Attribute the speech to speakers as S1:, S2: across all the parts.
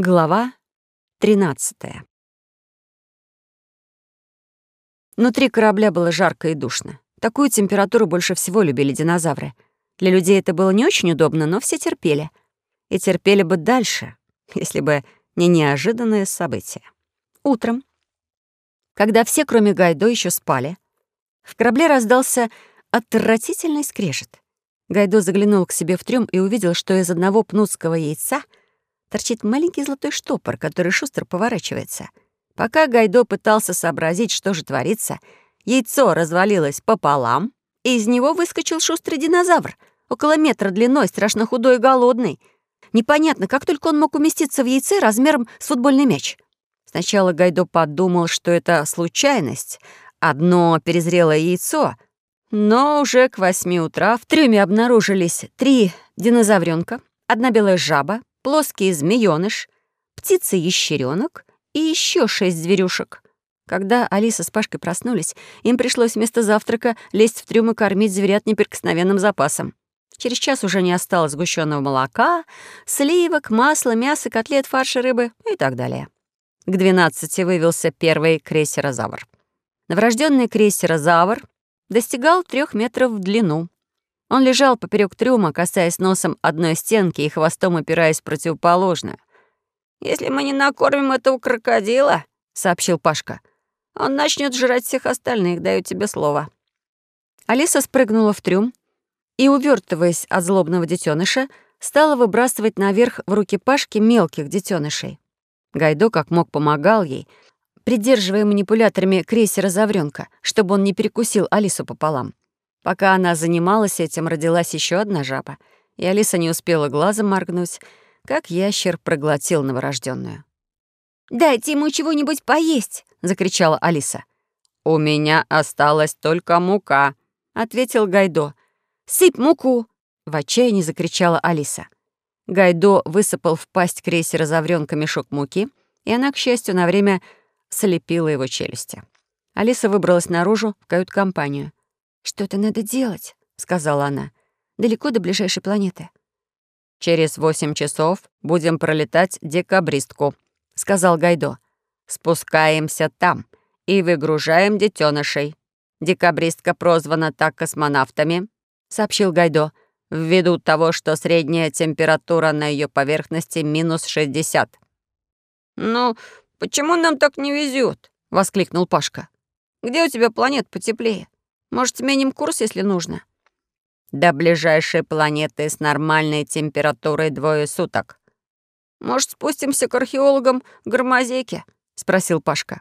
S1: Глава 13 Внутри корабля было жарко и душно. Такую температуру больше всего любили динозавры. Для людей это было не очень удобно, но все терпели. И терпели бы дальше, если бы не неожиданное событие. Утром, когда все, кроме Гайдо, еще спали, в корабле раздался отвратительный скрежет. Гайдо заглянул к себе в трюм и увидел, что из одного пнутского яйца — торчит маленький золотой штопор, который шустро поворачивается. Пока Гайдо пытался сообразить, что же творится, яйцо развалилось пополам, и из него выскочил шустрый динозавр, около метра длиной, страшно худой и голодный. Непонятно, как только он мог уместиться в яйце размером с футбольный мяч. Сначала Гайдо подумал, что это случайность, одно перезрелое яйцо, но уже к восьми утра в трюме обнаружились три динозавренка, одна белая жаба, плоский змеёныш, птица-ящерёнок и еще шесть зверюшек. Когда Алиса с Пашкой проснулись, им пришлось вместо завтрака лезть в трюм и кормить зверят неприкосновенным запасом. Через час уже не осталось сгущенного молока, сливок, масла, мяса, котлет, фарша, рыбы и так далее. К двенадцати вывелся первый крейсерозавр. Новорожденный крейсерозавр достигал трех метров в длину. Он лежал поперек трюма, касаясь носом одной стенки и хвостом опираясь в противоположную. «Если мы не накормим этого крокодила», — сообщил Пашка, «он начнет жрать всех остальных, даю тебе слово». Алиса спрыгнула в трюм и, увертываясь от злобного детеныша, стала выбрасывать наверх в руки Пашки мелких детенышей. Гайдо как мог помогал ей, придерживая манипуляторами крейсера Заврёнка, чтобы он не перекусил Алису пополам. Пока она занималась этим, родилась еще одна жаба, и Алиса не успела глазом моргнуть, как ящер проглотил новорожденную. «Дайте ему чего-нибудь поесть!» — закричала Алиса. «У меня осталась только мука», — ответил Гайдо. «Сыпь муку!» — в отчаянии закричала Алиса. Гайдо высыпал в пасть крейсера заврёнка мешок муки, и она, к счастью, на время слепила его челюсти. Алиса выбралась наружу в кают-компанию. «Что-то надо делать», — сказала она. «Далеко до ближайшей планеты». «Через восемь часов будем пролетать декабристку», — сказал Гайдо. «Спускаемся там и выгружаем детенышей. Декабристка прозвана так космонавтами», — сообщил Гайдо, «ввиду того, что средняя температура на ее поверхности минус 60». «Ну, почему нам так не везет? воскликнул Пашка. «Где у тебя планет потеплее?» Может, сменим курс, если нужно?» «До ближайшей планеты с нормальной температурой двое суток». «Может, спустимся к археологам Громозеке?» — спросил Пашка.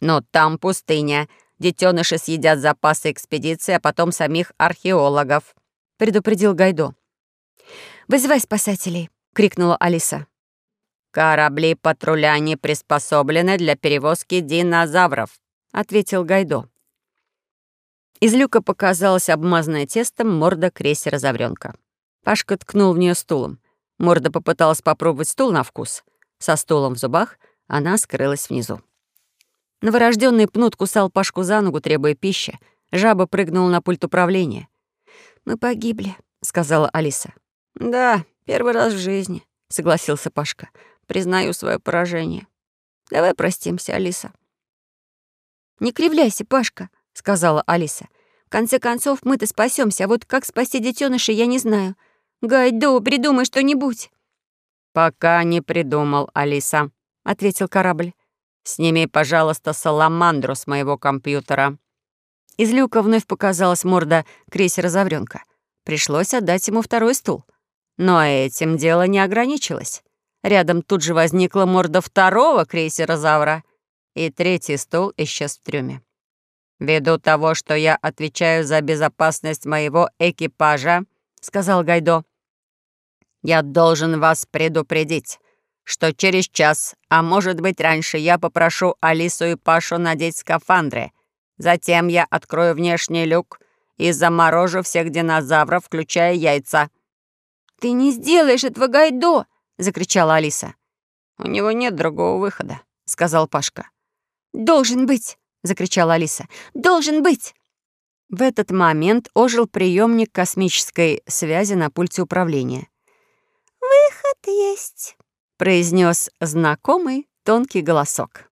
S1: «Но там пустыня. Детеныши съедят запасы экспедиции, а потом самих археологов», — предупредил Гайдо. «Вызывай спасателей!» — крикнула Алиса. «Корабли патруля не приспособлены для перевозки динозавров», — ответил Гайдо. Из люка показалась обмазанная тестом морда крейсера Заврёнка. Пашка ткнул в нее стулом. Морда попыталась попробовать стул на вкус. Со стулом в зубах она скрылась внизу. Новорожденный пнут кусал Пашку за ногу, требуя пищи. Жаба прыгнула на пульт управления. «Мы погибли», — сказала Алиса. «Да, первый раз в жизни», — согласился Пашка. «Признаю свое поражение. Давай простимся, Алиса». «Не кривляйся, Пашка», — сказала Алиса конце концов, мы-то спасемся, а вот как спасти детеныша, я не знаю. Гайдо, придумай что-нибудь». «Пока не придумал, Алиса», — ответил корабль. «Сними, пожалуйста, саламандру с моего компьютера». Из люка вновь показалась морда крейсера Заврёнка. Пришлось отдать ему второй стул. Но этим дело не ограничилось. Рядом тут же возникла морда второго крейсера Завра, и третий стул исчез в трюме. «Ввиду того, что я отвечаю за безопасность моего экипажа», — сказал Гайдо, «я должен вас предупредить, что через час, а может быть раньше, я попрошу Алису и Пашу надеть скафандры. Затем я открою внешний люк и заморожу всех динозавров, включая яйца». «Ты не сделаешь этого, Гайдо!» — закричала Алиса. «У него нет другого выхода», — сказал Пашка. «Должен быть!» Закричала Алиса. «Должен быть!» В этот момент ожил приемник космической связи на пульте управления. «Выход есть», произнес знакомый тонкий голосок.